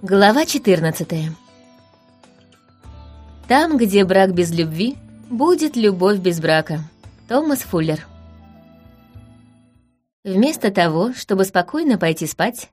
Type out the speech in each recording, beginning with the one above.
Глава 14 Там, где брак без любви, будет любовь без брака. Томас Фуллер Вместо того, чтобы спокойно пойти спать,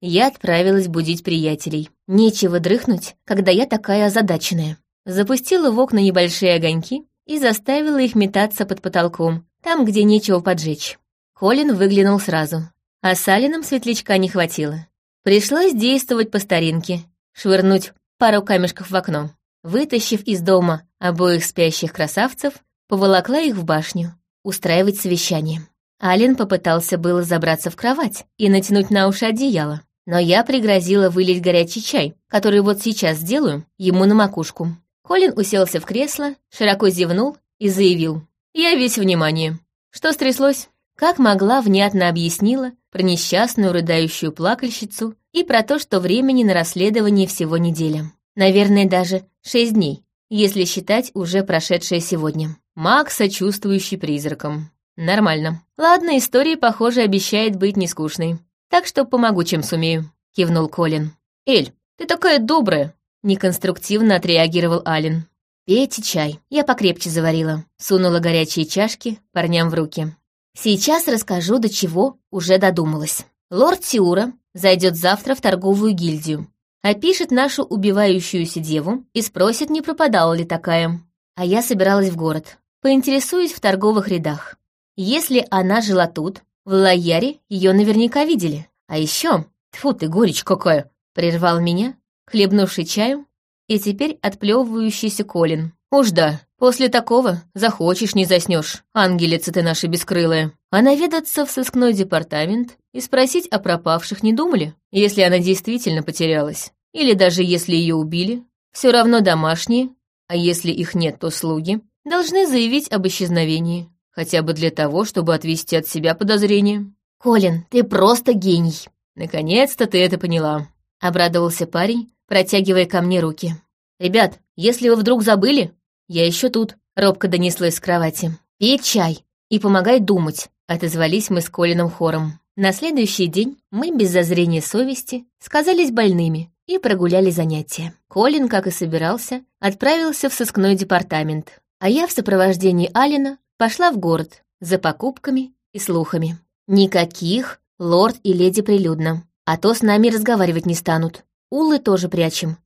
я отправилась будить приятелей. Нечего дрыхнуть, когда я такая озадаченная. Запустила в окна небольшие огоньки и заставила их метаться под потолком, там, где нечего поджечь. Колин выглянул сразу, а Салином светлячка не хватило. Пришлось действовать по старинке, швырнуть пару камешков в окно. Вытащив из дома обоих спящих красавцев, поволокла их в башню, устраивать совещание. Ален попытался было забраться в кровать и натянуть на уши одеяло, но я пригрозила вылить горячий чай, который вот сейчас сделаю, ему на макушку. Колин уселся в кресло, широко зевнул и заявил. «Я весь внимание. Что стряслось?» Как могла, внятно объяснила про несчастную рыдающую плакальщицу и про то, что времени на расследование всего неделя. Наверное, даже шесть дней, если считать уже прошедшее сегодня. Маг, сочувствующий призракам. Нормально. Ладно, история, похоже, обещает быть нескучной. Так что помогу, чем сумею», — кивнул Колин. «Эль, ты такая добрая!» — неконструктивно отреагировал Ален. «Пейте чай. Я покрепче заварила». Сунула горячие чашки парням в руки. Сейчас расскажу, до чего уже додумалась. Лорд Сиура зайдет завтра в торговую гильдию, опишет нашу убивающуюся деву и спросит, не пропадала ли такая. А я собиралась в город. Поинтересуюсь в торговых рядах. Если она жила тут, в Лояре ее наверняка видели. А еще, тьфу ты, горечь какая, прервал меня, хлебнувший чаю, и теперь отплевывающийся Колин. Уж да, после такого захочешь, не заснешь, ангелица ты наша бескрылая. А наведаться в сыскной департамент и спросить о пропавших не думали, если она действительно потерялась. Или даже если ее убили, все равно домашние, а если их нет, то слуги, должны заявить об исчезновении, хотя бы для того, чтобы отвести от себя подозрения. «Колин, ты просто гений!» «Наконец-то ты это поняла», — обрадовался парень, протягивая ко мне руки. «Ребят, если вы вдруг забыли, «Я еще тут», — робко донеслось с кровати. «Пей чай и помогай думать», — отозвались мы с Колином хором. На следующий день мы без зазрения совести сказались больными и прогуляли занятия. Колин, как и собирался, отправился в сыскной департамент, а я в сопровождении Алина пошла в город за покупками и слухами. Никаких лорд и леди прилюдно, а то с нами разговаривать не станут. Улы тоже прячем.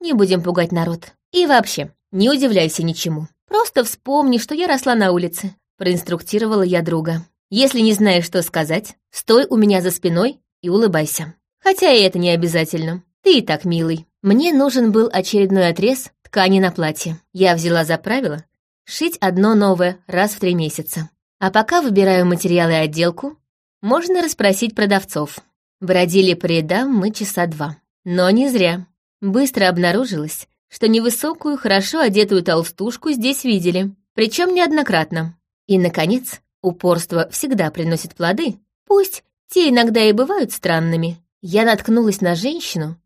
Не будем пугать народ. И вообще, не удивляйся ничему. Просто вспомни, что я росла на улице. Проинструктировала я друга. Если не знаешь, что сказать, стой у меня за спиной и улыбайся. Хотя и это не обязательно. Ты и так милый. Мне нужен был очередной отрез ткани на платье. Я взяла за правило шить одно новое раз в три месяца. А пока выбираю материалы и отделку, можно расспросить продавцов. Бродили по рядам мы часа два. Но не зря. Быстро обнаружилось, что невысокую, хорошо одетую толстушку здесь видели, причем неоднократно. И, наконец, упорство всегда приносит плоды, пусть те иногда и бывают странными. Я наткнулась на женщину,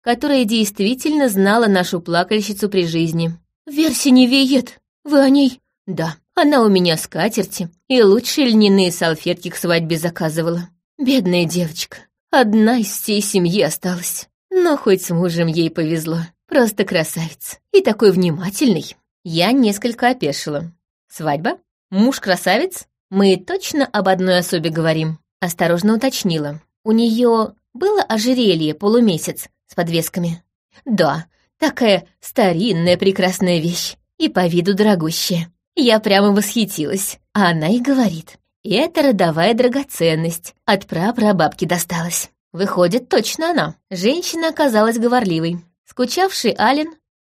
которая действительно знала нашу плакальщицу при жизни. «Верси не веет! Вы о ней?» «Да, она у меня скатерти и лучшие льняные салфетки к свадьбе заказывала. Бедная девочка, одна из всей семьи осталась. Но хоть с мужем ей повезло. Просто красавец. И такой внимательный. Я несколько опешила. Свадьба? Муж красавец? Мы точно об одной особе говорим. Осторожно уточнила. У нее было ожерелье полумесяц с подвесками. Да, такая старинная прекрасная вещь. И по виду дорогущая. Я прямо восхитилась. А она и говорит. Это родовая драгоценность. От прапрабабки досталась. Выходит, точно она. Женщина оказалась говорливой. Скучавший Ален,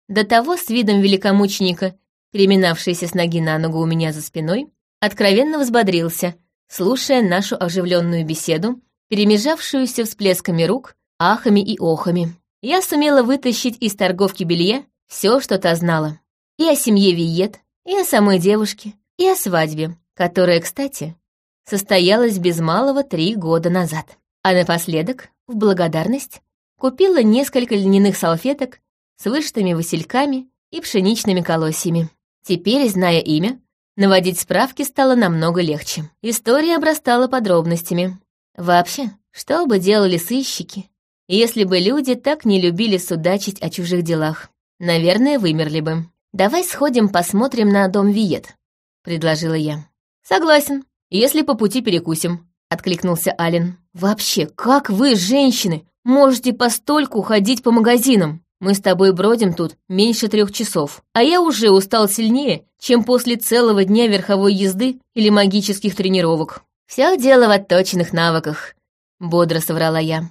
до того с видом великомученика, переминавшийся с ноги на ногу у меня за спиной, откровенно взбодрился, слушая нашу оживленную беседу, перемежавшуюся всплесками рук, ахами и охами. Я сумела вытащить из торговки белья все, что та знала. И о семье Виет, и о самой девушке, и о свадьбе, которая, кстати, состоялась без малого три года назад. А напоследок, в благодарность, Купила несколько льняных салфеток с вышитыми васильками и пшеничными колосьями. Теперь, зная имя, наводить справки стало намного легче. История обрастала подробностями. Вообще, что бы делали сыщики, если бы люди так не любили судачить о чужих делах. Наверное, вымерли бы. «Давай сходим посмотрим на дом Виет», — предложила я. «Согласен, если по пути перекусим», — откликнулся Ален. «Вообще, как вы, женщины, можете постольку ходить по магазинам? Мы с тобой бродим тут меньше трех часов, а я уже устал сильнее, чем после целого дня верховой езды или магических тренировок. Все дело в отточенных навыках», — бодро соврала я.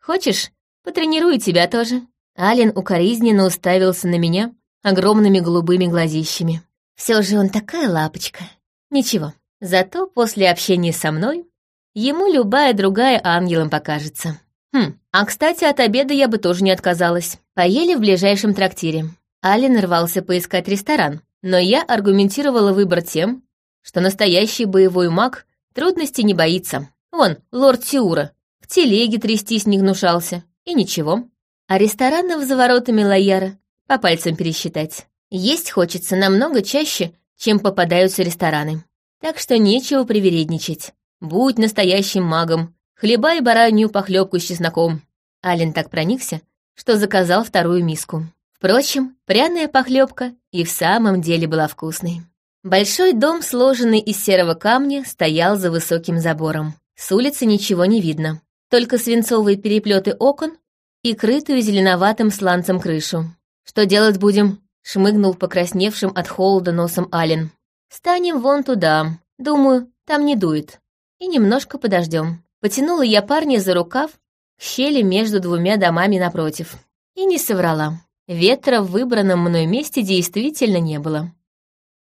«Хочешь, потренирую тебя тоже?» Ален укоризненно уставился на меня огромными голубыми глазищами. Все же он такая лапочка. Ничего, зато после общения со мной ему любая другая ангелом покажется. Хм, а, кстати, от обеда я бы тоже не отказалась. Поели в ближайшем трактире. Ален рвался поискать ресторан, но я аргументировала выбор тем, что настоящий боевой маг трудностей не боится. Вон, лорд Сиура, в телеге трястись не гнушался, и ничего. А ресторанов за воротами Лояра по пальцам пересчитать. Есть хочется намного чаще, чем попадаются рестораны. Так что нечего привередничать. Будь настоящим магом, хлебай баранью похлебку с чесноком. Ален так проникся, что заказал вторую миску. Впрочем, пряная похлебка и в самом деле была вкусной. Большой дом, сложенный из серого камня, стоял за высоким забором. С улицы ничего не видно, только свинцовые переплеты окон и крытую зеленоватым сланцем крышу. «Что делать будем?» — шмыгнул покрасневшим от холода носом Ален. «Станем вон туда. Думаю, там не дует. И немножко подождем». Потянула я парня за рукав к щели между двумя домами напротив. И не соврала. Ветра в выбранном мной месте действительно не было.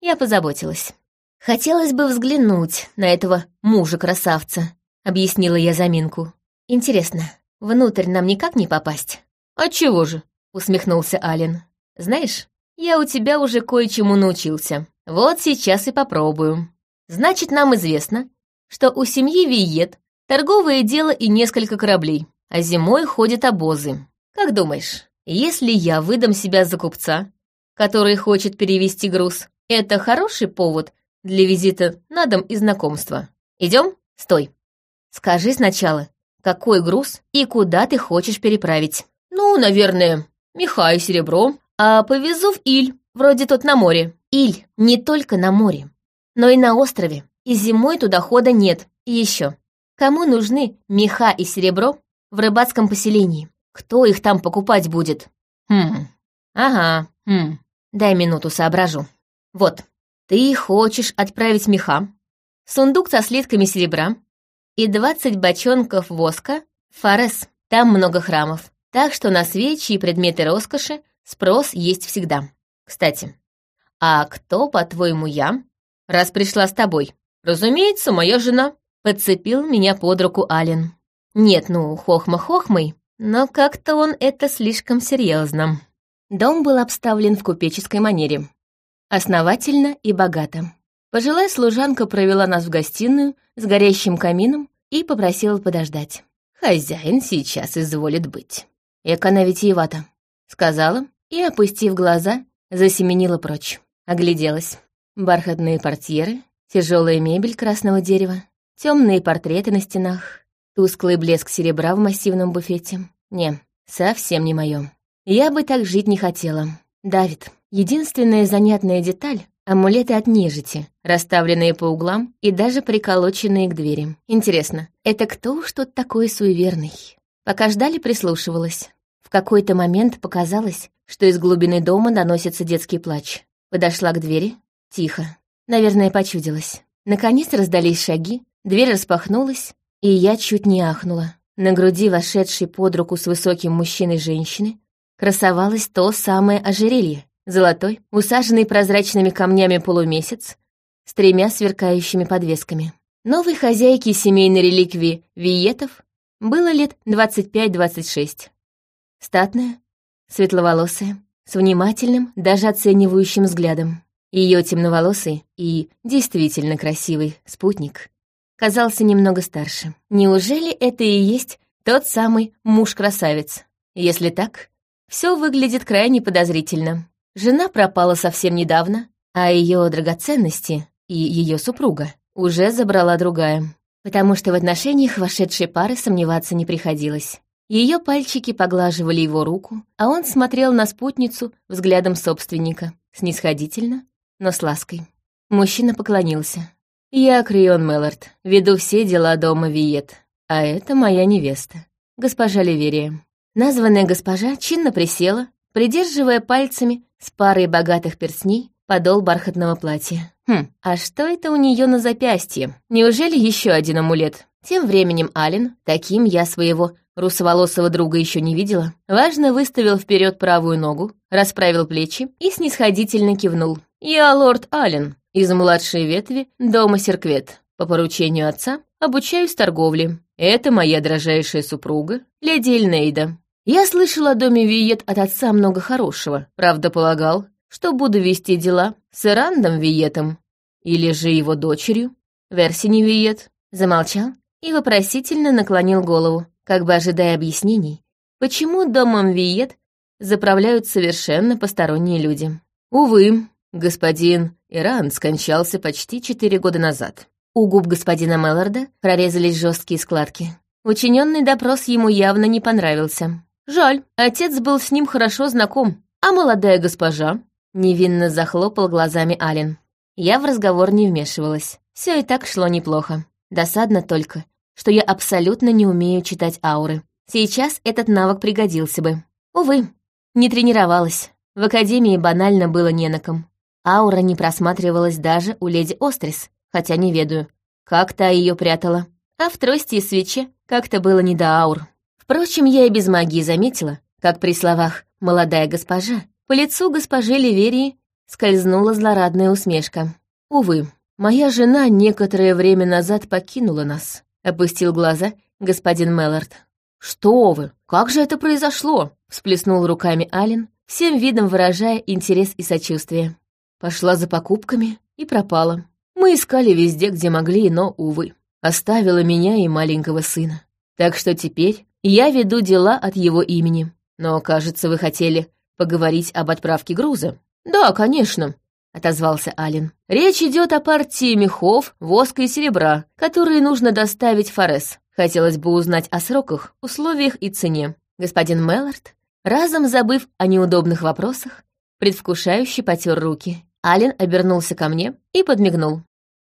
Я позаботилась. «Хотелось бы взглянуть на этого мужа-красавца», — объяснила я заминку. «Интересно, Внутрь нам никак не попасть. «Отчего же?» — усмехнулся Ален. «Знаешь, я у тебя уже кое-чему научился. Вот сейчас и попробую. Значит, нам известно, что у семьи Виет торговое дело и несколько кораблей, а зимой ходят обозы. Как думаешь, если я выдам себя за купца, который хочет перевести груз, это хороший повод для визита на дом и знакомства? Идем? Стой. Скажи сначала, какой груз и куда ты хочешь переправить. Ну, наверное, меха и серебро, а повезу в Иль, вроде тут на море. Иль не только на море, но и на острове, и зимой туда хода нет. И еще, кому нужны меха и серебро в рыбацком поселении? Кто их там покупать будет? Хм, ага, хм, дай минуту соображу. Вот, ты хочешь отправить меха, сундук со слитками серебра, и 20 бочонков воска Фарес. Там много храмов, так что на свечи и предметы роскоши спрос есть всегда. Кстати, а кто, по-твоему, я, раз пришла с тобой? Разумеется, моя жена. Подцепил меня под руку Ален. Нет, ну, хохма-хохмой, но как-то он это слишком серьезно. Дом был обставлен в купеческой манере. Основательно и богато. Пожилая служанка провела нас в гостиную с горящим камином и попросила подождать. «Хозяин сейчас изволит быть». «Эк она витиевата», — сказала и, опустив глаза, засеменила прочь. Огляделась. Бархатные портьеры, тяжелая мебель красного дерева, темные портреты на стенах, тусклый блеск серебра в массивном буфете. Не, совсем не мое. Я бы так жить не хотела. Давид. Единственная занятная деталь Амулеты от нежити, расставленные по углам и даже приколоченные к двери. Интересно, это кто уж тут такой суеверный? Пока ждали, прислушивалась. В какой-то момент показалось, что из глубины дома доносится детский плач. Подошла к двери. Тихо. Наверное, почудилась. Наконец раздались шаги, дверь распахнулась, и я чуть не ахнула. На груди вошедшей под руку с высоким мужчиной женщины красовалось то самое ожерелье, Золотой, усаженный прозрачными камнями полумесяц, с тремя сверкающими подвесками. Новой хозяйке семейной реликвии Виетов было лет 25-26. Статная, светловолосая, с внимательным, даже оценивающим взглядом. Ее темноволосый и действительно красивый спутник казался немного старше. Неужели это и есть тот самый муж-красавец? Если так, все выглядит крайне подозрительно. Жена пропала совсем недавно, а ее драгоценности и ее супруга уже забрала другая, потому что в отношениях вошедшей пары сомневаться не приходилось. Ее пальчики поглаживали его руку, а он смотрел на спутницу взглядом собственника, снисходительно, но с лаской. Мужчина поклонился. «Я Крион Меллард, веду все дела дома Виет, а это моя невеста, госпожа Ливерия». Названная госпожа чинно присела, придерживая пальцами с парой богатых перстней подол бархатного платья. Хм, а что это у нее на запястье? Неужели еще один амулет? Тем временем Ален, таким я своего русоволосого друга еще не видела, важно выставил вперед правую ногу, расправил плечи и снисходительно кивнул. «Я лорд Ален, из младшей ветви дома Серквет. По поручению отца обучаюсь торговле. Это моя дрожайшая супруга, леди Эльнейда. Я слышал о доме Виет от отца много хорошего, правда полагал, что буду вести дела с Ирандом Виетом или же его дочерью, Версини Виет. Замолчал и вопросительно наклонил голову, как бы ожидая объяснений, почему домом Виет заправляют совершенно посторонние люди. Увы, господин Иран скончался почти четыре года назад. У губ господина Мелларда прорезались жесткие складки. Учиненный допрос ему явно не понравился. Жаль, отец был с ним хорошо знаком, а молодая госпожа невинно захлопал глазами Ален. Я в разговор не вмешивалась. Все и так шло неплохо. Досадно только, что я абсолютно не умею читать ауры. Сейчас этот навык пригодился бы. Увы, не тренировалась. В академии банально было не на ком. Аура не просматривалась даже у леди Острис, хотя не ведаю, как та ее прятала. А в трости и свече как-то было не до аур. Впрочем, я и без магии заметила, как при словах «молодая госпожа» по лицу госпожи Ливерии скользнула злорадная усмешка. Увы, моя жена некоторое время назад покинула нас. Опустил глаза господин Меллард. «Что вы? Как же это произошло?» Всплеснул руками Ален, всем видом выражая интерес и сочувствие. Пошла за покупками и пропала. Мы искали везде, где могли, но, увы, оставила меня и маленького сына. Так что теперь я веду дела от его имени. Но, кажется, вы хотели поговорить об отправке груза. Да, конечно, отозвался Ален. Речь идет о партии мехов, воска и серебра, которые нужно доставить Форес. Хотелось бы узнать о сроках, условиях и цене. Господин Меллард, разом забыв о неудобных вопросах, предвкушающе потер руки. Ален обернулся ко мне и подмигнул.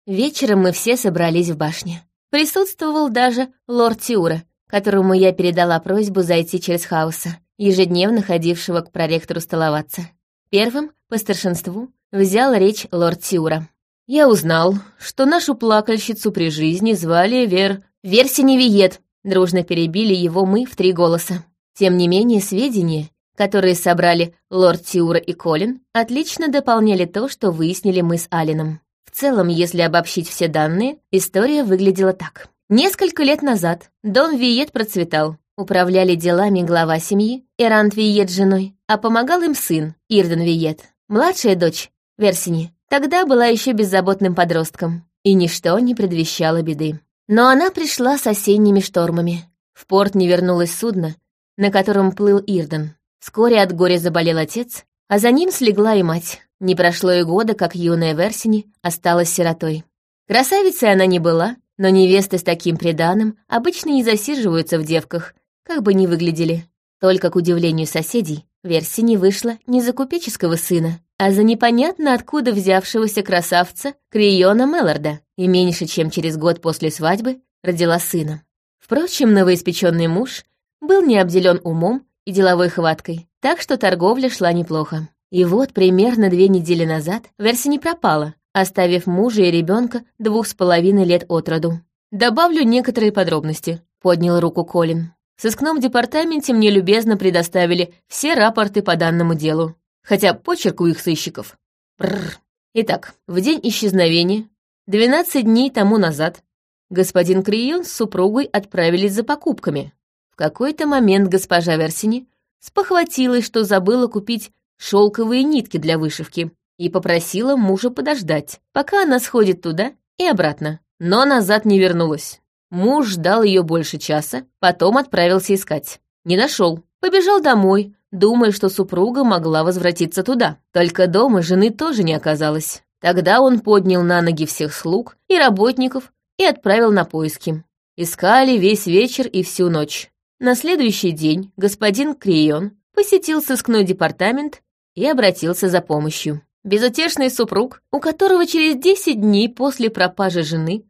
Вечером мы все собрались в башне. Присутствовал даже лорд Тиура, которому я передала просьбу зайти через хаоса, ежедневно ходившего к проректору столоваться. Первым, по старшинству, взял речь лорд Тиура. «Я узнал, что нашу плакальщицу при жизни звали Вер... Версиневиет», дружно перебили его мы в три голоса. Тем не менее, сведения, которые собрали лорд Тиура и Колин, отлично дополняли то, что выяснили мы с Алином. В целом, если обобщить все данные, история выглядела так. Несколько лет назад Дон Виет процветал. Управляли делами глава семьи, Эрант Виет с женой, а помогал им сын, Ирден Виет. Младшая дочь, Версини, тогда была еще беззаботным подростком, и ничто не предвещало беды. Но она пришла с осенними штормами. В порт не вернулось судно, на котором плыл Ирден. Вскоре от горя заболел отец, а за ним слегла и мать. Не прошло и года, как юная Версини осталась сиротой. Красавицей она не была, но невесты с таким приданым обычно не засиживаются в девках, как бы ни выглядели. Только к удивлению соседей, Версини вышла не за купеческого сына, а за непонятно откуда взявшегося красавца Криона Мелларда, и меньше чем через год после свадьбы родила сына. Впрочем, новоиспеченный муж был не обделен умом и деловой хваткой, так что торговля шла неплохо. И вот примерно две недели назад Верси не пропала, оставив мужа и ребенка двух с половиной лет от роду. «Добавлю некоторые подробности», — поднял руку Колин. В сыскном департаменте мне любезно предоставили все рапорты по данному делу, хотя почерк у их сыщиков. Бррр. Итак, в день исчезновения, 12 дней тому назад, господин Крион с супругой отправились за покупками. В какой-то момент госпожа Версини спохватилась, что забыла купить шелковые нитки для вышивки и попросила мужа подождать, пока она сходит туда и обратно. Но назад не вернулась. Муж ждал ее больше часа, потом отправился искать. Не нашел. Побежал домой, думая, что супруга могла возвратиться туда. Только дома жены тоже не оказалось. Тогда он поднял на ноги всех слуг и работников и отправил на поиски. Искали весь вечер и всю ночь. На следующий день господин Крион посетил сыскной департамент и обратился за помощью. Безутешный супруг, у которого через десять дней после пропажи жены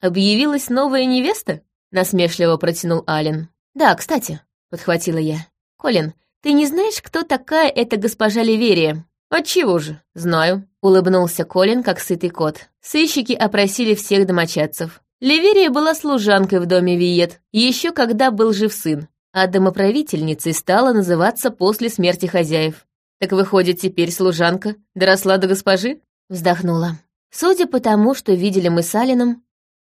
объявилась новая невеста? Насмешливо протянул Ален. Да, кстати, подхватила я. Колин, ты не знаешь, кто такая эта госпожа Ливерия? Отчего же? Знаю, улыбнулся Колин, как сытый кот. Сыщики опросили всех домочадцев. Ливерия была служанкой в доме Виет, еще когда был жив сын, а домоправительницей стала называться после смерти хозяев. Так выходит, теперь служанка доросла до госпожи? Вздохнула. Судя по тому, что видели мы с Алином,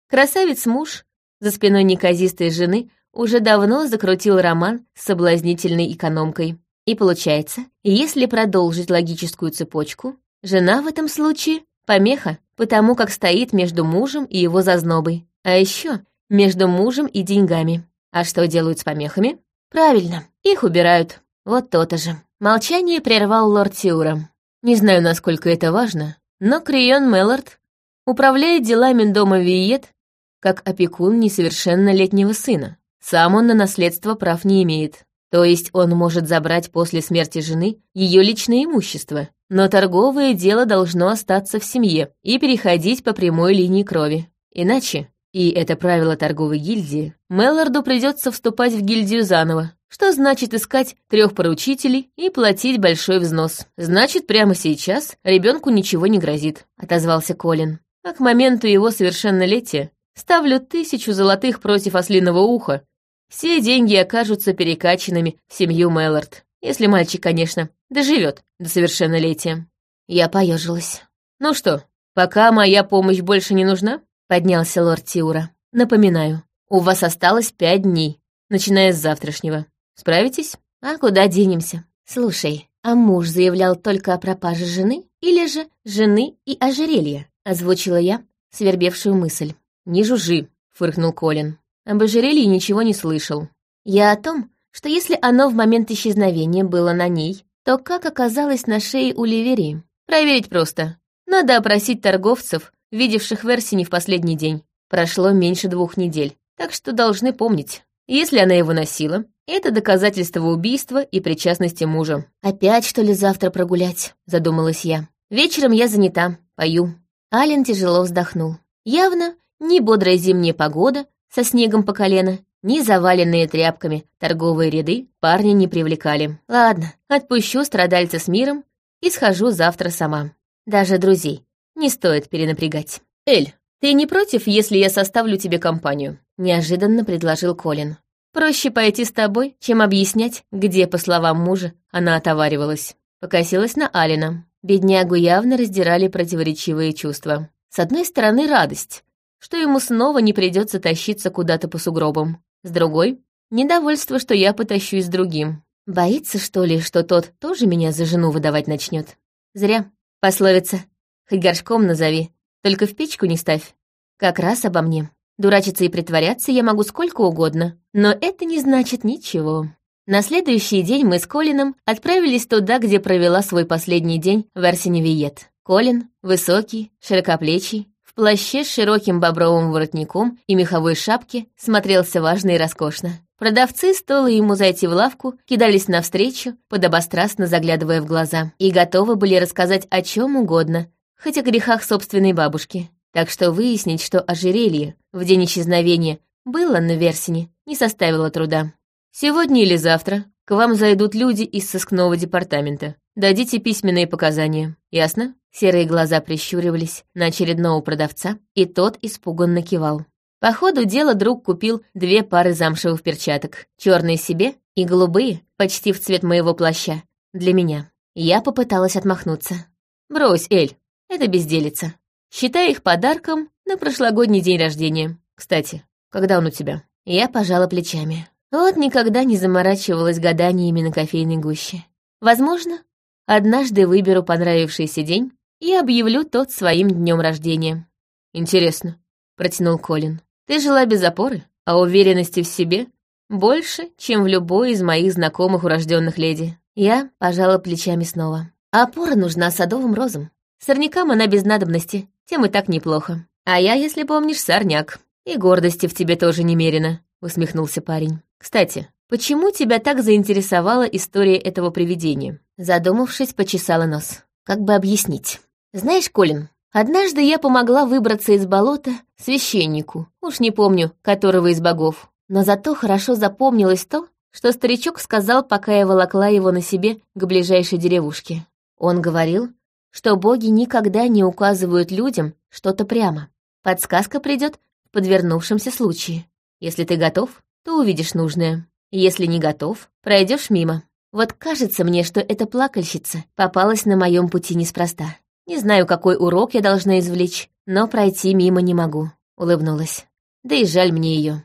красавец-муж за спиной неказистой жены уже давно закрутил роман с соблазнительной экономкой. И получается, если продолжить логическую цепочку, жена в этом случае — помеха, потому как стоит между мужем и его зазнобой, а еще между мужем и деньгами. А что делают с помехами? Правильно, их убирают. Вот то-то же. Молчание прервал лорд Тиура. Не знаю, насколько это важно, но Крион Меллард управляет делами дома Виет как опекун несовершеннолетнего сына. Сам он на наследство прав не имеет. То есть он может забрать после смерти жены ее личное имущество, но торговое дело должно остаться в семье и переходить по прямой линии крови. Иначе, и это правило торговой гильдии, Мелларду придется вступать в гильдию заново, что значит искать трех поручителей и платить большой взнос. Значит, прямо сейчас ребенку ничего не грозит, отозвался Колин. А к моменту его совершеннолетия ставлю тысячу золотых против ослиного уха. Все деньги окажутся перекачанными в семью Мэллард. Если мальчик, конечно, доживет до совершеннолетия. Я поежилась. Ну что, пока моя помощь больше не нужна? Поднялся лорд Тиура. Напоминаю, у вас осталось пять дней, начиная с завтрашнего. Справитесь? А куда денемся? Слушай, а муж заявлял только о пропаже жены или же жены и ожерелья? Озвучила я свербевшую мысль. Не жужжи, фыркнул Колин. Об ожерелье ничего не слышал. Я о том, что если оно в момент исчезновения было на ней, то как оказалось на шее у Ливерии? Проверить просто. Надо опросить торговцев, видевших Версини в последний день. Прошло меньше двух недель, так что должны помнить. Если она его носила, это доказательство убийства и причастности мужа. «Опять, что ли, завтра прогулять?» — задумалась я. «Вечером я занята, пою». Ален тяжело вздохнул. Явно ни бодрая зимняя погода со снегом по колено, ни заваленные тряпками торговые ряды парня не привлекали. Ладно, отпущу страдальца с миром и схожу завтра сама. Даже друзей не стоит перенапрягать. «Эль, ты не против, если я составлю тебе компанию?» — неожиданно предложил Колин. «Проще пойти с тобой, чем объяснять, где, по словам мужа, она отоваривалась». Покосилась на Алина. Беднягу явно раздирали противоречивые чувства. С одной стороны, радость, что ему снова не придется тащиться куда-то по сугробам. С другой — недовольство, что я потащусь другим. Боится, что ли, что тот тоже меня за жену выдавать начнет? Зря. Пословица. Хоть горшком назови, только в печку не ставь. Как раз обо мне. Дурачиться и притворяться я могу сколько угодно, но это не значит ничего. На следующий день мы с Колином отправились туда, где провела свой последний день в Арсеневиет. Колин, высокий, широкоплечий, плаще с широким бобровым воротником и меховой шапке смотрелся важно и роскошно. Продавцы, стоило ему зайти в лавку, кидались навстречу, подобострастно заглядывая в глаза, и готовы были рассказать о чем угодно, хоть о грехах собственной бабушки. Так что выяснить, что ожерелье в день исчезновения было на Версине, не составило труда. «Сегодня или завтра к вам зайдут люди из сыскного департамента. Дадите письменные показания. Ясно?» Серые глаза прищуривались на очередного продавца, и тот испуганно кивал. По ходу дела друг купил две пары замшевых перчаток, черные себе и голубые, почти в цвет моего плаща, для меня. Я попыталась отмахнуться. «Брось, Эль, это безделица. Считай их подарком на прошлогодний день рождения. Кстати, когда он у тебя?» Я пожала плечами. Вот никогда не заморачивалась гаданиями на кофейной гуще. Возможно, однажды выберу понравившийся день и объявлю тот своим днем рождения. Интересно, протянул Колин. Ты жила без опоры, а уверенности в себе больше, чем в любой из моих знакомых урожденных леди. Я пожала плечами снова. опора нужна садовым розам. Сорнякам она без надобности, тем и так неплохо. А я, если помнишь, сорняк. И гордости в тебе тоже немерено, усмехнулся парень. Кстати, почему тебя так заинтересовала история этого привидения? Задумавшись, почесала нос. Как бы объяснить? Знаешь, Колин, однажды я помогла выбраться из болота священнику, уж не помню, которого из богов. Но зато хорошо запомнилось то, что старичок сказал, пока я волокла его на себе к ближайшей деревушке. Он говорил, что боги никогда не указывают людям что-то прямо. Подсказка придет в подвернувшемся случае. Если ты готов, то увидишь нужное. Если не готов, пройдешь мимо. Вот кажется мне, что эта плакальщица попалась на моем пути неспроста. Не знаю, какой урок я должна извлечь, но пройти мимо не могу. Улыбнулась. Да и жаль мне ее.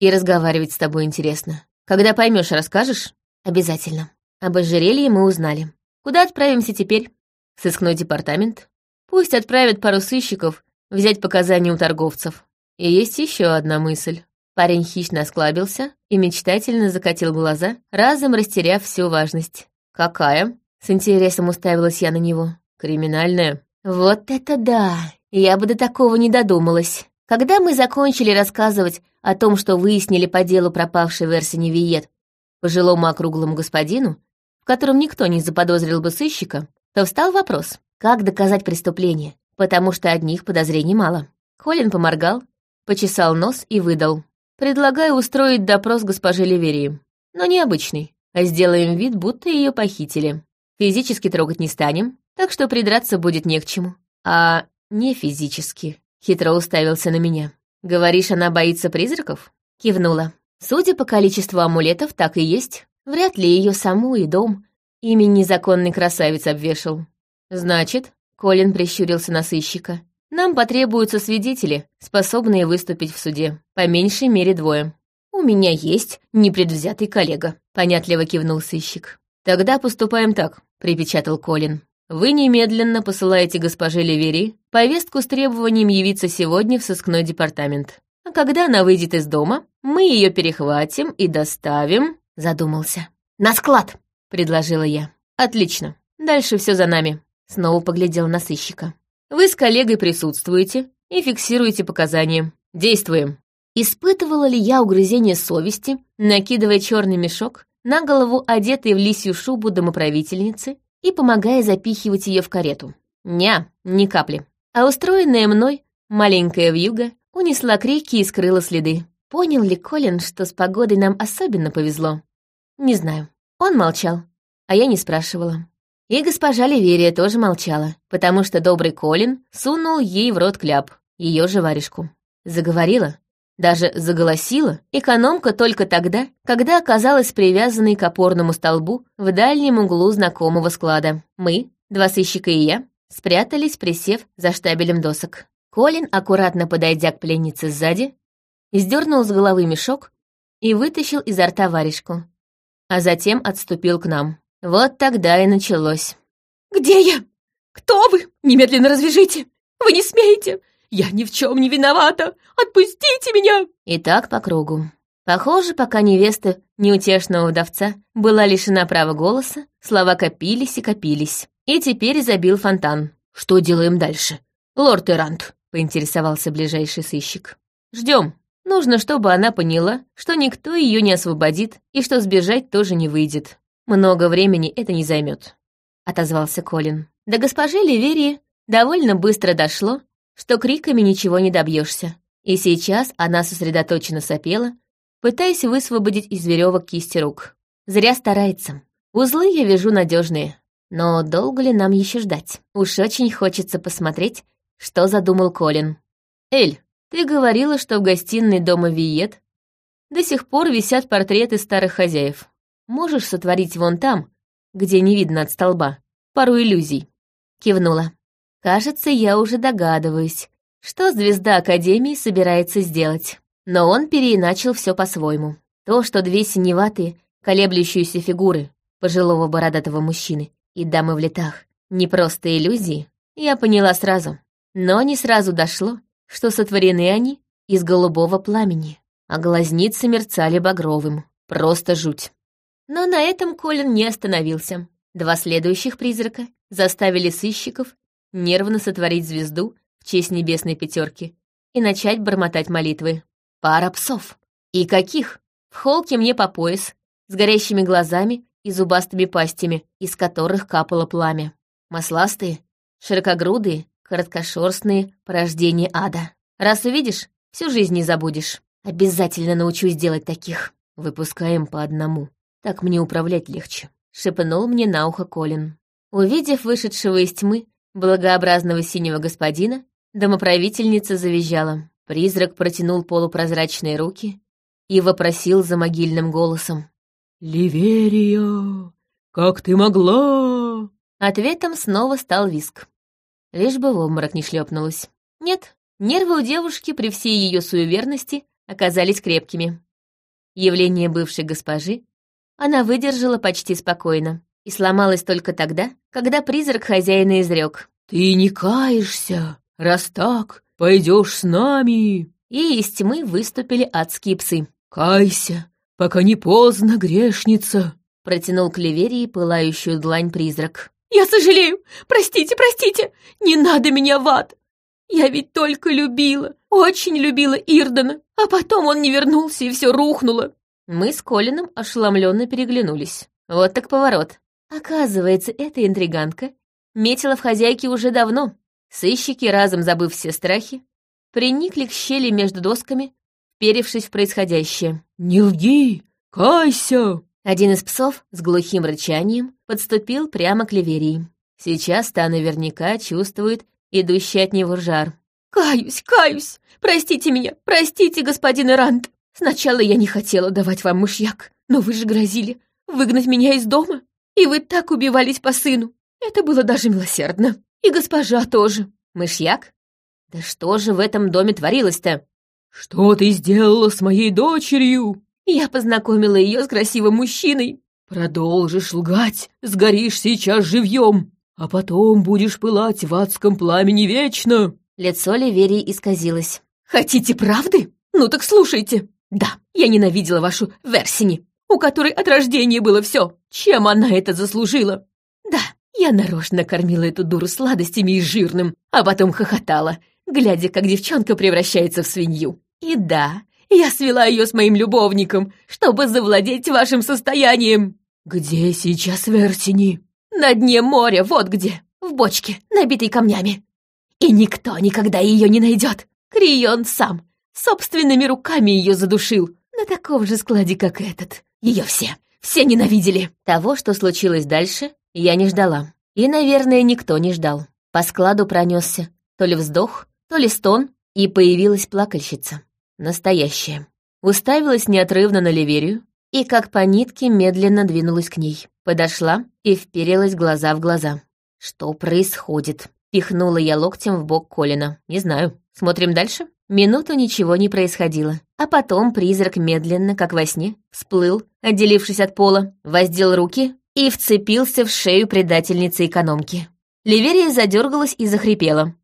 И разговаривать с тобой интересно. Когда поймешь, расскажешь? Обязательно. Об ожерелье мы узнали. Куда отправимся теперь? В сыскной департамент? Пусть отправят пару сыщиков взять показания у торговцев. И есть еще одна мысль. Парень хищно осклабился и мечтательно закатил глаза, разом растеряв всю важность. «Какая?» — с интересом уставилась я на него. «Криминальная». «Вот это да! Я бы до такого не додумалась. Когда мы закончили рассказывать о том, что выяснили по делу пропавшей Версини Виет пожилому округлому господину, в котором никто не заподозрил бы сыщика, то встал вопрос, как доказать преступление, потому что одних подозрений мало. Колин поморгал, почесал нос и выдал. «Предлагаю устроить допрос госпожи Ливерии. Но не обычный, а сделаем вид, будто ее похитили. Физически трогать не станем, так что придраться будет не к чему. А не физически. Хитро уставился на меня. «Говоришь, она боится призраков?» Кивнула. Судя по количеству амулетов, так и есть. Вряд ли ее саму и дом ими незаконный красавец обвешал. Значит, Колин прищурился на сыщика. Нам потребуются свидетели, способные выступить в суде. По меньшей мере двое. У меня есть непредвзятый коллега, понятливо кивнул сыщик. Тогда поступаем так, припечатал Колин. Вы немедленно посылаете госпоже Левери повестку с требованием явиться сегодня в сыскной департамент. А когда она выйдет из дома, мы ее перехватим и доставим...» Задумался. «На склад!» — предложила я. «Отлично. Дальше все за нами». Снова поглядел на сыщика. «Вы с коллегой присутствуете и фиксируете показания. Действуем». Испытывала ли я угрызение совести, накидывая черный мешок на голову одетой в лисью шубу домоправительницы и помогая запихивать ее в карету. Ня, ни капли. А устроенная мной маленькая вьюга унесла крики и скрыла следы. Понял ли Колин, что с погодой нам особенно повезло? Не знаю. Он молчал, а я не спрашивала. И госпожа Ливерия тоже молчала, потому что добрый Колин сунул ей в рот кляп, ее же варежку. Заговорила, даже заголосила экономка только тогда, когда оказалась привязанной к опорному столбу в дальнем углу знакомого склада. Мы, два сыщика и я, спрятались, присев за штабелем досок. Колин, аккуратно подойдя к пленнице сзади, сдернул с головы мешок и вытащил изо рта варежку, а затем отступил к нам. Вот тогда и началось. «Где я? Кто вы? Немедленно развяжите! Вы не смеете! Я ни в чем не виновата! Отпустите меня!» И так по кругу. Похоже, пока невеста неутешного вдовца была лишена права голоса, слова копились и копились. И теперь забил фонтан. «Что делаем дальше?» «Лорд Эрант», — поинтересовался ближайший сыщик. Ждем. Нужно, чтобы она поняла, что никто ее не освободит и что сбежать тоже не выйдет. Много времени это не займет, отозвался Колин. До госпожи Ливерии довольно быстро дошло, что криками ничего не добьешься. И сейчас она сосредоточенно сопела, пытаясь высвободить из веревок кисти рук. Зря старается. Узлы я вяжу надежные. Но долго ли нам еще ждать? Уж очень хочется посмотреть, что задумал Колин. «Эль, ты говорила, что в гостиной дома Виет до сих пор висят портреты старых хозяев. Можешь сотворить вон там, где не видно от столба, пару иллюзий?» Кивнула. Кажется, я уже догадываюсь, что звезда Академии собирается сделать. Но он переиначил все по-своему. То, что две синеватые, колеблющиеся фигуры пожилого бородатого мужчины и дамы в летах не просто иллюзии, я поняла сразу. Но не сразу дошло, что сотворены они из голубого пламени, а глазницы мерцали багровым. Просто жуть. Но на этом Колин не остановился. Два следующих призрака заставили сыщиков нервно сотворить звезду в честь небесной пятерки и начать бормотать молитвы. Пара псов. И каких? В холке мне по пояс, с горящими глазами и зубастыми пастями, из которых капало пламя. Масластые, широкогрудые, короткошерстные порождения ада. Раз увидишь, всю жизнь не забудешь. Обязательно научусь делать таких. Выпускаем по одному. Так мне управлять легче. Шепнул мне на ухо Колин. Увидев вышедшего из тьмы благообразного синего господина, домоправительница завизжала. Призрак протянул полупрозрачные руки и вопросил за могильным голосом. «Ливерия, как ты могла?» Ответом снова стал виск. Лишь бы в обморок не шлепнулась. Нет, нервы у девушки при всей ее суеверности оказались крепкими. Явление бывшей госпожи она выдержала почти спокойно и сломалась только тогда, когда призрак хозяина изрек. «Ты не каешься, раз так, пойдешь с нами!» И из тьмы выступили адские псы. «Кайся, пока не поздно, грешница!» Протянул к Ливерии пылающую длань призрак. «Я сожалею! Простите, простите! Не надо меня в ад! Я ведь только любила, очень любила Ирдена, а потом он не вернулся, и все рухнуло!» Мы с Колином ошеломленно переглянулись. Вот так поворот. Оказывается, эта интригантка метила в хозяйке уже давно. Сыщики, разом забыв все страхи, приникли к щели между досками, вперевшись в происходящее. «Не лги! Кайся!» Один из псов с глухим рычанием подступил прямо к Ливерии. Сейчас-то наверняка чувствует идущий от него жар. «Каюсь, каюсь! Простите меня, простите, господин Ирант! Сначала я не хотела давать вам мышьяк, но вы же грозили выгнать меня из дома, и вы так убивались по сыну. Это было даже милосердно. И госпожа тоже. Мышьяк? Да что же в этом доме творилось-то? Что ты сделала с моей дочерью? Я познакомила ее с красивым мужчиной. Продолжишь лгать, сгоришь сейчас живьем, а потом будешь пылать в адском пламени вечно. Лицо Ливерии исказилось. Хотите правды? Ну так слушайте. Да, я ненавидела вашу Версини, у которой от рождения было все. Чем она это заслужила? Да, я нарочно кормила эту дуру сладостями и жирным, а потом хохотала, глядя, как девчонка превращается в свинью. И да, я свела ее с моим любовником, чтобы завладеть вашим состоянием. Где сейчас Версини? На дне моря, вот где, в бочке, набитой камнями. И никто никогда ее не найдет. Крион сам Собственными руками ее задушил. На таком же складе, как этот. Ее все, все ненавидели. Того, что случилось дальше, я не ждала. И, наверное, никто не ждал. По складу пронесся то ли вздох, то ли стон, и появилась плакальщица. Настоящая. Уставилась неотрывно на Ливерию и, как по нитке, медленно двинулась к ней. Подошла и вперилась глаза в глаза. Что происходит? Пихнула я локтем в бок Колина. Не знаю. Смотрим дальше? Минуту ничего не происходило. А потом призрак медленно, как во сне, всплыл, отделившись от пола, воздел руки и вцепился в шею предательницы экономки. Ливерия задергалась и захрипела.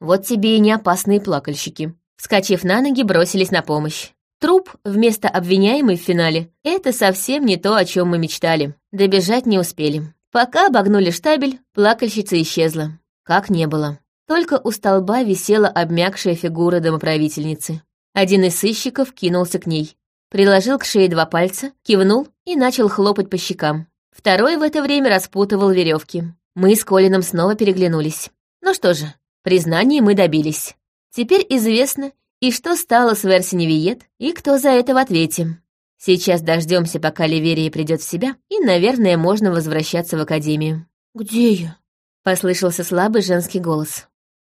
Вот тебе и не опасные плакальщики. Вскочив на ноги, бросились на помощь. Труп вместо обвиняемой в финале — это совсем не то, о чем мы мечтали. Добежать не успели. Пока обогнули штабель, плакальщица исчезла. Как не было. Только у столба висела обмякшая фигура домоправительницы. Один из сыщиков кинулся к ней. Приложил к шее два пальца, кивнул и начал хлопать по щекам. Второй в это время распутывал веревки. Мы с Колином снова переглянулись. Ну что же, признание мы добились. Теперь известно, и что стало с Версини Виет, и кто за это в ответе. Сейчас дождемся, пока Ливерия придет в себя, и, наверное, можно возвращаться в академию. «Где я?» — послышался слабый женский голос.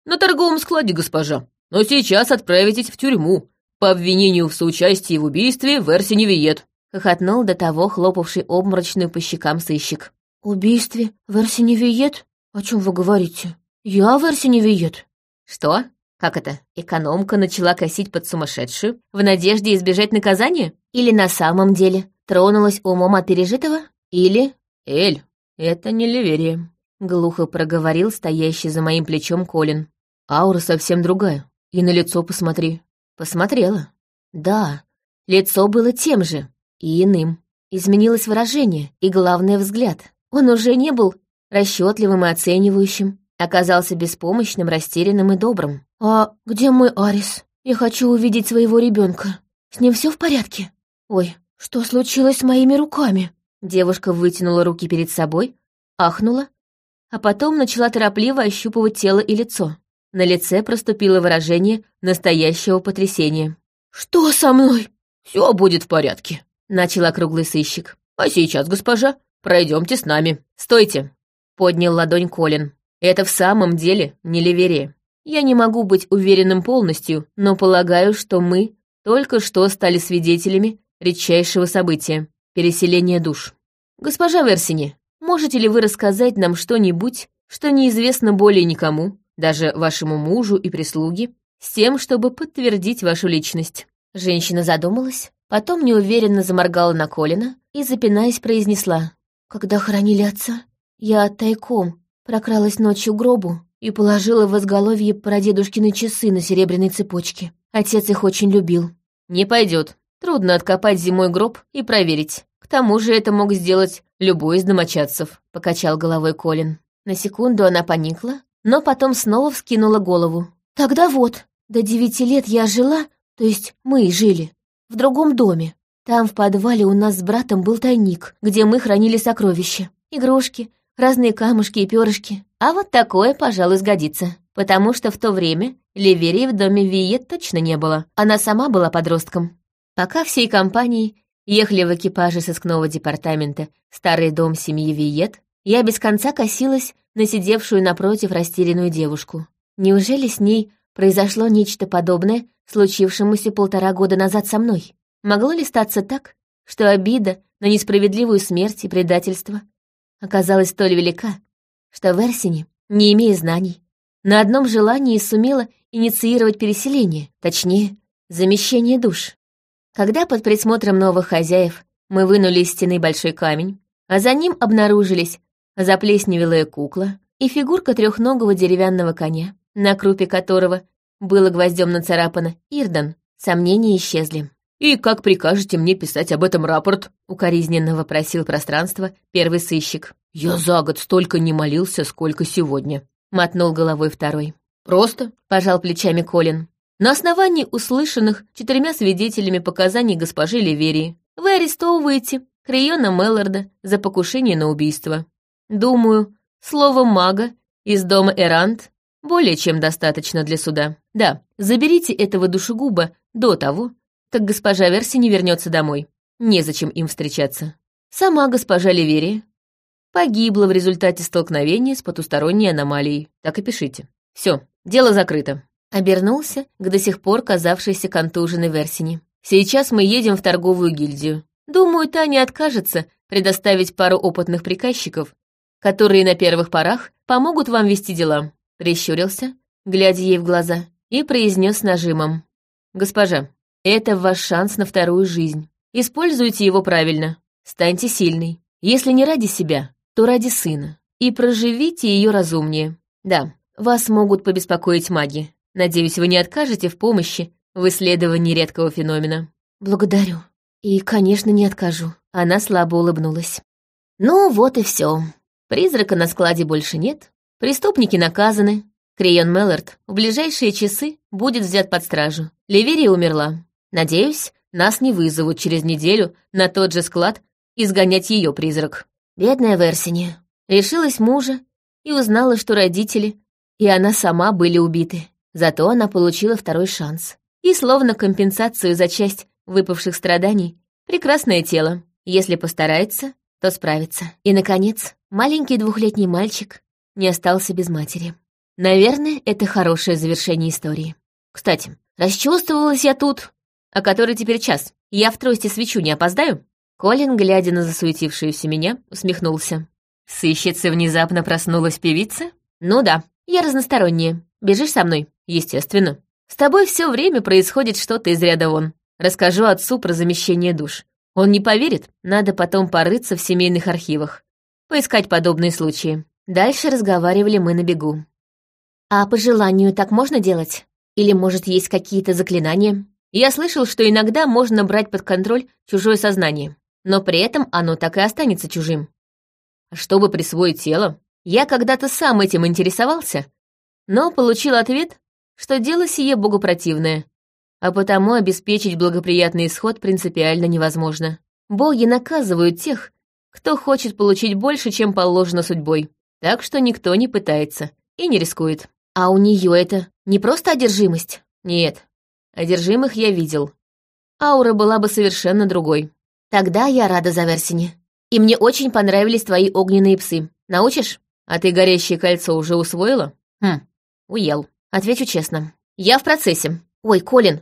«На торговом складе, госпожа. Но сейчас отправитесь в тюрьму по обвинению в соучастии в убийстве Верси Невиет», — хохотнул до того хлопавший обморочную по щекам сыщик. «Убийстве Верси Невиет? О чем вы говорите? Я Верси Невиет?» «Что? Как это? Экономка начала косить под сумасшедшую в надежде избежать наказания? Или на самом деле тронулась умом от пережитого? Или... Эль, это не Ливерия. Глухо проговорил стоящий за моим плечом Колин. Аура совсем другая. И на лицо посмотри. Посмотрела. Да, лицо было тем же. И иным. Изменилось выражение, и главное — взгляд. Он уже не был расчетливым и оценивающим, оказался беспомощным, растерянным и добрым. «А где мой Арис? Я хочу увидеть своего ребенка. С ним все в порядке?» «Ой, «Что случилось с моими руками?» Девушка вытянула руки перед собой, ахнула, а потом начала торопливо ощупывать тело и лицо. На лице проступило выражение настоящего потрясения. «Что со мной?» «Все будет в порядке», — начал округлый сыщик. «А сейчас, госпожа, пройдемте с нами». «Стойте!» — поднял ладонь Колин. «Это в самом деле не ливерия. Я не могу быть уверенным полностью, но полагаю, что мы только что стали свидетелями редчайшего события — переселения душ. Госпожа Версини, можете ли вы рассказать нам что-нибудь, что неизвестно более никому, даже вашему мужу и прислуге, с тем, чтобы подтвердить вашу личность?» Женщина задумалась, потом неуверенно заморгала на Колина и, запинаясь, произнесла. «Когда хоронили отца, я тайком прокралась ночью к гробу и положила в изголовье прадедушкины часы на серебряной цепочке. Отец их очень любил. Не пойдет. Трудно откопать зимой гроб и проверить. Тому же это мог сделать любой из домочадцев», — покачал головой Колин. На секунду она поникла, но потом снова вскинула голову. «Тогда вот, до девяти лет я жила, то есть мы жили, в другом доме. Там в подвале у нас с братом был тайник, где мы хранили сокровища. Игрушки, разные камушки и перышки. А вот такое, пожалуй, сгодится. Потому что в то время Ливерии в доме Вие точно не было. Она сама была подростком. Пока всей компанией ехали в экипаже сыскного департамента старый дом семьи Виет, я без конца косилась на сидевшую напротив растерянную девушку. Неужели с ней произошло нечто подобное случившемуся полтора года назад со мной? Могло ли статься так, что обида на несправедливую смерть и предательство оказалась столь велика, что Версини, не имея знаний, на одном желании сумела инициировать переселение, точнее, замещение душ. Когда под присмотром новых хозяев мы вынули из стены большой камень, а за ним обнаружились заплесневелая кукла и фигурка трехногого деревянного коня, на крупе которого было гвоздем нацарапано «Ирдан», сомнения исчезли. «И как прикажете мне писать об этом рапорт?» — укоризненно вопросил пространство первый сыщик. «Я за год столько не молился, сколько сегодня», — мотнул головой второй. «Просто?» — пожал плечами Колин. «На основании услышанных четырьмя свидетелями показаний госпожи Ливерии вы арестовываете Криона Мелларда за покушение на убийство. Думаю, слово «мага» из дома Эрант более чем достаточно для суда. Да, заберите этого душегуба до того, как госпожа Верси не вернется домой. Незачем им встречаться. Сама госпожа Ливерия погибла в результате столкновения с потусторонней аномалией. Так и пишите. Все, дело закрыто. Обернулся к до сих пор казавшейся контуженной Версине. Сейчас мы едем в торговую гильдию. Думаю, та не откажется предоставить пару опытных приказчиков, которые на первых порах помогут вам вести дела. Прищурился, глядя ей в глаза, и произнес нажимом. «Госпожа, это ваш шанс на вторую жизнь. Используйте его правильно. Станьте сильной. Если не ради себя, то ради сына. И проживите ее разумнее. Да, вас могут побеспокоить маги. Надеюсь, вы не откажете в помощи в исследовании редкого феномена. Благодарю. И, конечно, не откажу. Она слабо улыбнулась. Ну, вот и все. Призрака на складе больше нет. Преступники наказаны. Крион Меллард в ближайшие часы будет взят под стражу. Ливерия умерла. Надеюсь, нас не вызовут через неделю на тот же склад изгонять ее призрак. Бедная Версини. Решилась мужа и узнала, что родители и она сама были убиты. Зато она получила второй шанс. И словно компенсацию за часть выпавших страданий, прекрасное тело. Если постарается, то справится. И, наконец, маленький двухлетний мальчик не остался без матери. Наверное, это хорошее завершение истории. Кстати, расчувствовалась я тут. А который теперь час? Я в трости свечу, не опоздаю? Колин, глядя на засуетившуюся меня, усмехнулся. Сыщица внезапно проснулась певица? Ну да, я разносторонняя. Бежишь со мной? Естественно. С тобой все время происходит что-то из ряда вон. Расскажу отцу про замещение душ. Он не поверит, надо потом порыться в семейных архивах. Поискать подобные случаи. Дальше разговаривали мы на бегу. А по желанию так можно делать? Или, может, есть какие-то заклинания? Я слышал, что иногда можно брать под контроль чужое сознание но при этом оно так и останется чужим. Чтобы присвоить тело, я когда-то сам этим интересовался, но получил ответ, что дело сие богопротивное, а потому обеспечить благоприятный исход принципиально невозможно. боги наказывают тех, кто хочет получить больше, чем положено судьбой. Так что никто не пытается и не рискует. А у нее это не просто одержимость? Нет, одержимых я видел. Аура была бы совершенно другой. Тогда я рада за Версине. И мне очень понравились твои огненные псы. Научишь? А ты горящее кольцо уже усвоила? Хм, уел. Отвечу честно. Я в процессе. Ой, Колин,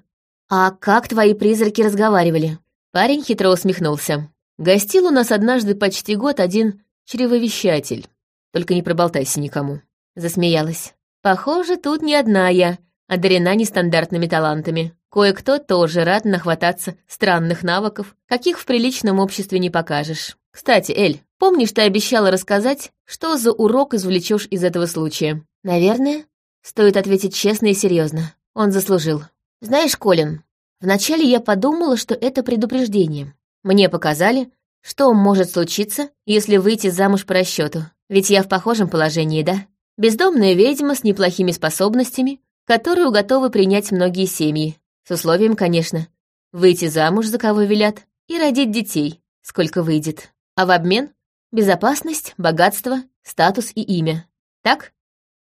а как твои призраки разговаривали? Парень хитро усмехнулся. Гостил у нас однажды почти год один чревовещатель. Только не проболтайся никому. Засмеялась. Похоже, тут не одна я, одарена нестандартными талантами. Кое-кто тоже рад нахвататься странных навыков, каких в приличном обществе не покажешь. Кстати, Эль, помнишь, ты обещала рассказать, что за урок извлечешь из этого случая? Наверное, стоит ответить честно и серьезно. Он заслужил. Знаешь, Колин, вначале я подумала, что это предупреждение. Мне показали, что может случиться, если выйти замуж по расчету. Ведь я в похожем положении, да? Бездомная ведьма с неплохими способностями, которую готовы принять многие семьи. С условием, конечно, выйти замуж, за кого велят, и родить детей, сколько выйдет. А в обмен — безопасность, богатство, статус и имя. Так?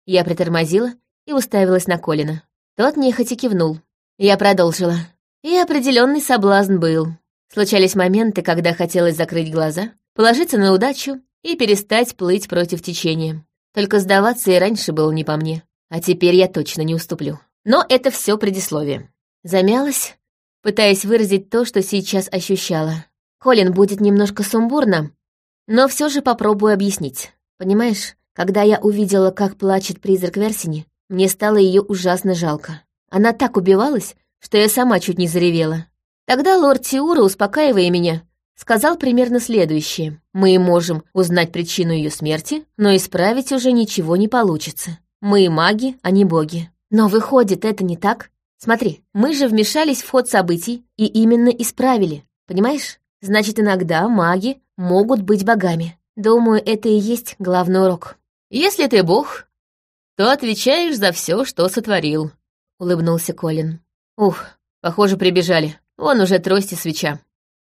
Я притормозила и уставилась на Колина. Тот нехотя кивнул. Я продолжила. И определенный соблазн был. Случались моменты, когда хотелось закрыть глаза, положиться на удачу и перестать плыть против течения. Только сдаваться и раньше было не по мне. А теперь я точно не уступлю. Но это все предисловие. Замялась, пытаясь выразить то, что сейчас ощущала. Колин будет немножко сумбурно, но все же попробую объяснить. Понимаешь, когда я увидела, как плачет призрак Версини, мне стало ее ужасно жалко. Она так убивалась, что я сама чуть не заревела. Тогда лорд Тиура, успокаивая меня, сказал примерно следующее. «Мы можем узнать причину ее смерти, но исправить уже ничего не получится. Мы маги, а не боги. Но выходит, это не так? Смотри, мы же вмешались в ход событий и именно исправили, понимаешь? Значит, иногда маги могут быть богами. Думаю, это и есть главный урок. Если ты бог, то отвечаешь за все, что сотворил», — улыбнулся Колин. «Ух, похоже, прибежали. Вон уже трость и свеча.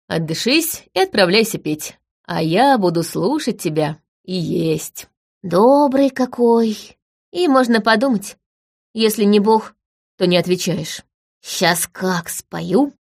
Отдышись и отправляйся петь. А я буду слушать тебя и есть». «Добрый какой!» И можно подумать, если не бог, то не отвечаешь. Сейчас как спою,